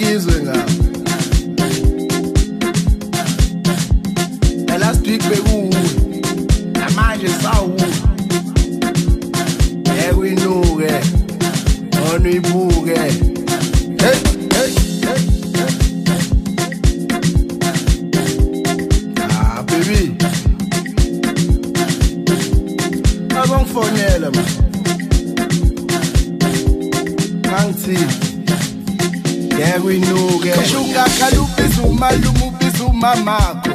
ngizwe la last week bekuwe namanje sawuwe on hey hey ah, ngeke uyinuke kusho ungakhali ubiza umalume ubiza umamakho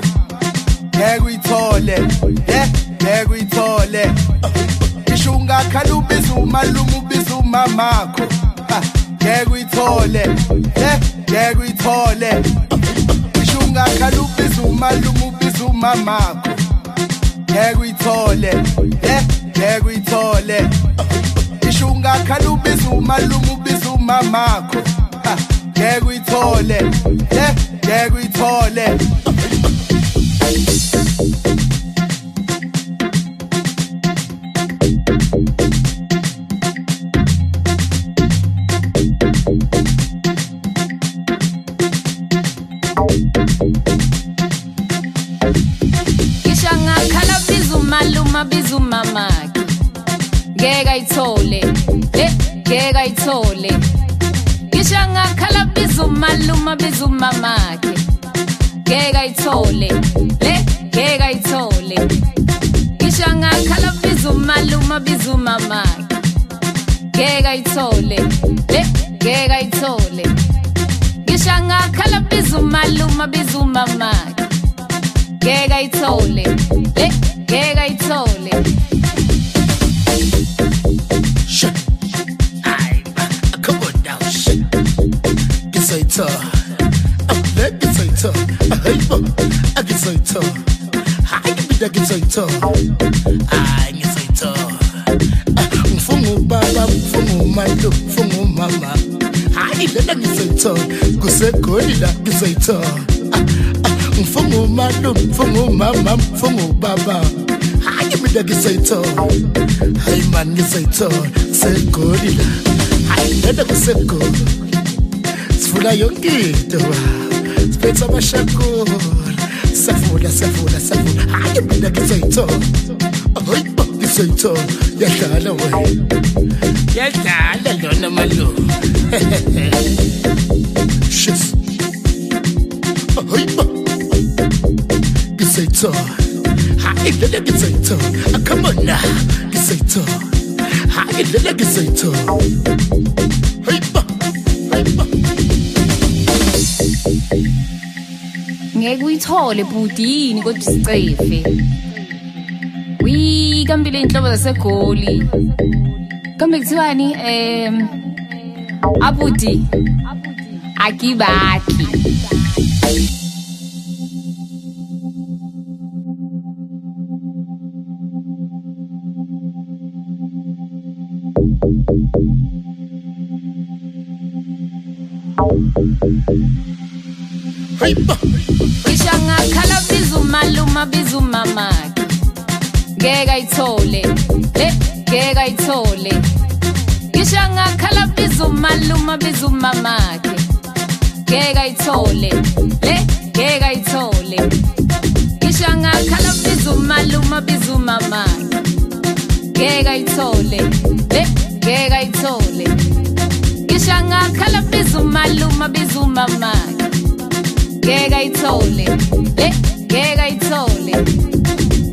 ngeke uyithole ye ngeke uyithole ngisho ungakhali ubiza umalume ubiza umamakho ngeke uyithole ye ngeke uyithole ngisho ungakhali ubiza umalume ubiza umamakho ngeke uyithole ye ngeke uyithole ngisho ungakhali ubiza umalume ubiza umamakho ngeke uyithole le eh, ngeke uyithole ngakhala biza umaluma biza umamakhe ngeke ayithole le eh, ngeke ayithole ngisho angakhala biza umaluma biza umamakhe ngeke ayithole le ngeke ayithole ngisho angakhala biza umaluma biza umamakhe ngeke ayithole le ngeke ayithole ngisho angakhala biza umaluma biza umamakhe ngeke ayithole le Hey, I can say tough. I can say tough. I can say tough. Mfumo baba, mfumo mando, mfumo mama. Hayi lena ngisayithola kusekhonila ngisayithola mfungo umalo mfungo umama mfungo ubaba hayi mina ngisayithola hayi mani ngisayithola sekhonila hayi lena kusekhona sifuna yonke into baba بيتزا مشاكور سفولة سفولة سفولة عين منك زيتون أهي بدي زيتون يا تعالى وين يا تعالى لون ملو شوف أهي بدي زيتون عين منك زيتون كمان زيتون عين منك زيتون ngeke uyithole budi yini kodwa isicefe wi kambile inhlobo zasegoli kambe kuthiwani um abudi akibaki Thank you. ngisha ngakhala biza umaluma biza umamakhe ngeke ayithole le ngeke ayithole ngisha ngakhala biza umaluma biza umamakhe ngeke ayithole le ngeke ayithole ngisha ngakhala biza umaluma biza umamakhe ngeke ayithole le ngeke ayithole ngisha ngakhala biza umaluma biza umamakhe ngeke ayithole eh ngeke ayithole